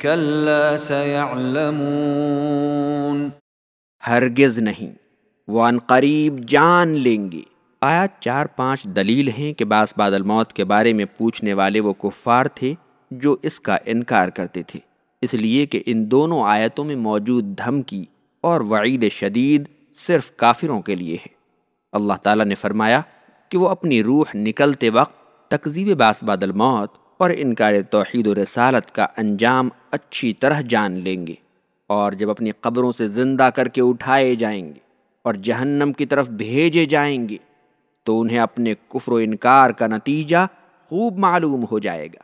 كلا سيعلمون ہرگز نہیں، وہ ان قریب جان لیں گے۔ آیات چار پانچ دلیل ہیں کہ بعض بعد الموت کے بارے میں پوچھنے والے وہ کفار تھے جو اس کا انکار کرتے تھے۔ اس لیے کہ ان دونوں آیتوں میں موجود دھمکی اور وعید شدید صرف کافروں کے لیے ہے۔ اللہ تعالیٰ نے فرمایا کہ وہ اپنی روح نکلتے وقت تقزیب باس بعد الموت اور انکار توحید و رسالت کا انجام اچھی طرح جان لیں گے اور جب اپنی قبروں سے زندہ کر کے اٹھائے جائیں گے اور جہنم کی طرف بھیجے جائیں گے تو انہیں اپنے کفر و انکار کا نتیجہ خوب معلوم ہو جائے گا۔